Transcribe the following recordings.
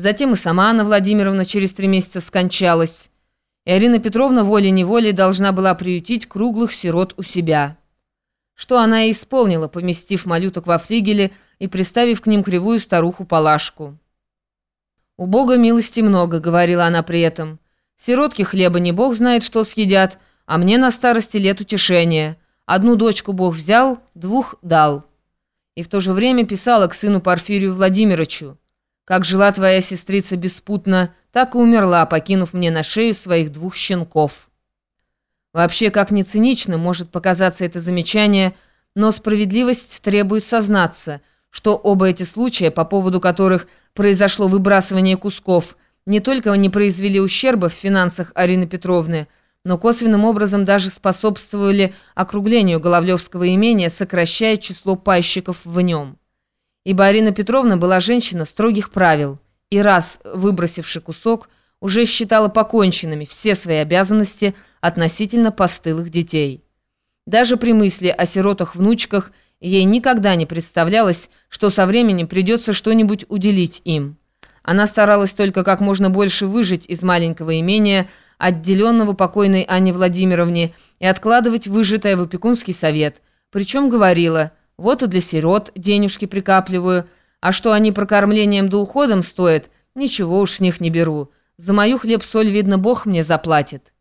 Затем и сама Анна Владимировна через три месяца скончалась. И Арина Петровна волей-неволей должна была приютить круглых сирот у себя. Что она и исполнила, поместив малюток во флигеле и приставив к ним кривую старуху-палашку. «У Бога милости много», — говорила она при этом. «Сиротки хлеба не Бог знает, что съедят, а мне на старости лет утешение. Одну дочку Бог взял, двух дал». И в то же время писала к сыну Порфирию Владимировичу. «Как жила твоя сестрица беспутно, так и умерла, покинув мне на шею своих двух щенков». Вообще, как ни цинично может показаться это замечание, но справедливость требует сознаться, что оба эти случая, по поводу которых – произошло выбрасывание кусков, не только не произвели ущерба в финансах Арины Петровны, но косвенным образом даже способствовали округлению Головлевского имения, сокращая число пайщиков в нем. Ибо Арина Петровна была женщина строгих правил, и раз, выбросивши кусок, уже считала поконченными все свои обязанности относительно постылых детей. Даже при мысли о сиротах-внучках – Ей никогда не представлялось, что со временем придется что-нибудь уделить им. Она старалась только как можно больше выжить из маленького имения, отделенного покойной Анне Владимировне, и откладывать выжитое в опекунский совет. Причем говорила, вот и для сирот денежки прикапливаю, а что они прокормлением да уходом стоят, ничего уж с них не беру. За мою хлеб-соль, видно, Бог мне заплатит.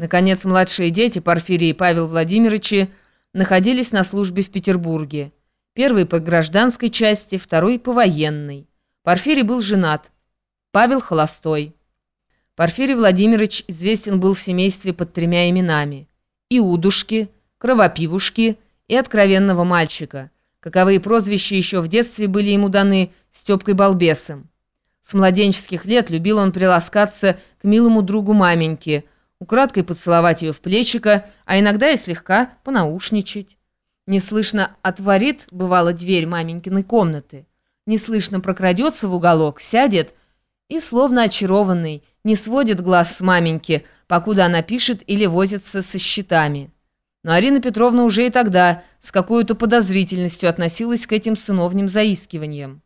Наконец, младшие дети, Порфирий и Павел Владимировичи, находились на службе в Петербурге. Первый по гражданской части, второй по военной. Порфирий был женат. Павел холостой. Порфирий Владимирович известен был в семействе под тремя именами. Иудушки, Кровопивушки и Откровенного мальчика. Каковые прозвища еще в детстве были ему даны Степкой Балбесом. С младенческих лет любил он приласкаться к милому другу маменьке – украдкой поцеловать ее в плечико, а иногда и слегка понаушничать. Неслышно отворит, бывало, дверь маменькиной комнаты. Неслышно прокрадется в уголок, сядет и, словно очарованный, не сводит глаз с маменьки, покуда она пишет или возится со счетами. Но Арина Петровна уже и тогда с какой-то подозрительностью относилась к этим сыновним заискиваниям.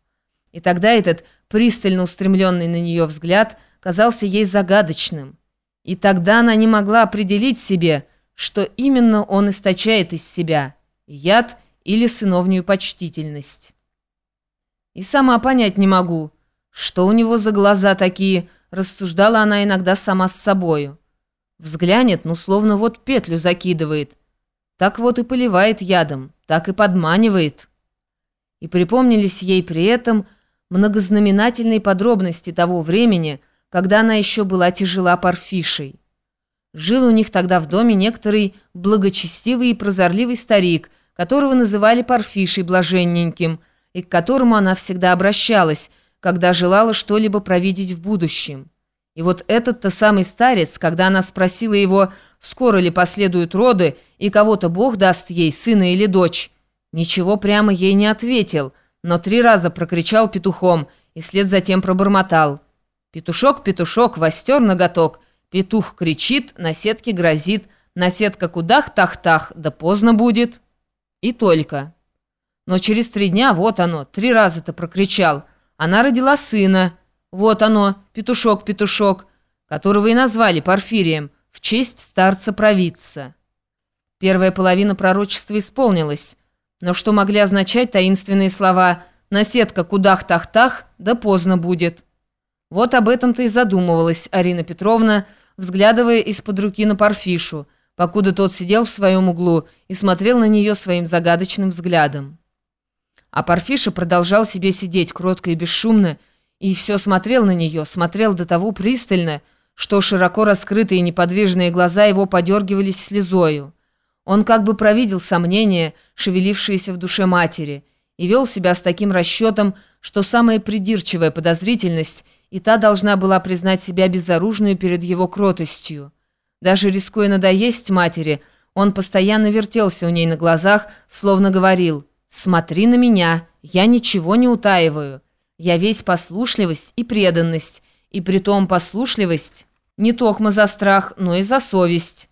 И тогда этот пристально устремленный на нее взгляд казался ей загадочным. И тогда она не могла определить себе, что именно он источает из себя – яд или сыновнюю почтительность. И сама понять не могу, что у него за глаза такие, рассуждала она иногда сама с собою. Взглянет, ну словно вот петлю закидывает. Так вот и поливает ядом, так и подманивает. И припомнились ей при этом многознаменательные подробности того времени – когда она еще была тяжела парфишей. Жил у них тогда в доме некоторый благочестивый и прозорливый старик, которого называли Парфишей Блаженненьким, и к которому она всегда обращалась, когда желала что-либо провидеть в будущем. И вот этот-то самый старец, когда она спросила его, скоро ли последуют роды, и кого-то Бог даст ей, сына или дочь, ничего прямо ей не ответил, но три раза прокричал петухом и след затем пробормотал – Петушок, петушок, востер ноготок. Петух кричит, на сетке грозит. Наседка кудах-тах-тах, да поздно будет. И только. Но через три дня, вот оно, три раза-то прокричал. Она родила сына. Вот оно, петушок-петушок, которого и назвали Порфирием, в честь старца-провидца. Первая половина пророчества исполнилась. Но что могли означать таинственные слова «наседка кудах-тах-тах, да поздно будет». Вот об этом-то и задумывалась Арина Петровна, взглядывая из-под руки на Парфишу, покуда тот сидел в своем углу и смотрел на нее своим загадочным взглядом. А Парфиша продолжал себе сидеть кротко и бесшумно, и все смотрел на нее, смотрел до того пристально, что широко раскрытые неподвижные глаза его подергивались слезою. Он как бы провидел сомнения, шевелившиеся в душе матери, и вел себя с таким расчетом, что самая придирчивая подозрительность – и та должна была признать себя безоружную перед его кротостью. Даже рискуя надоесть матери, он постоянно вертелся у ней на глазах, словно говорил «Смотри на меня, я ничего не утаиваю. Я весь послушливость и преданность, и притом послушливость не токмо за страх, но и за совесть».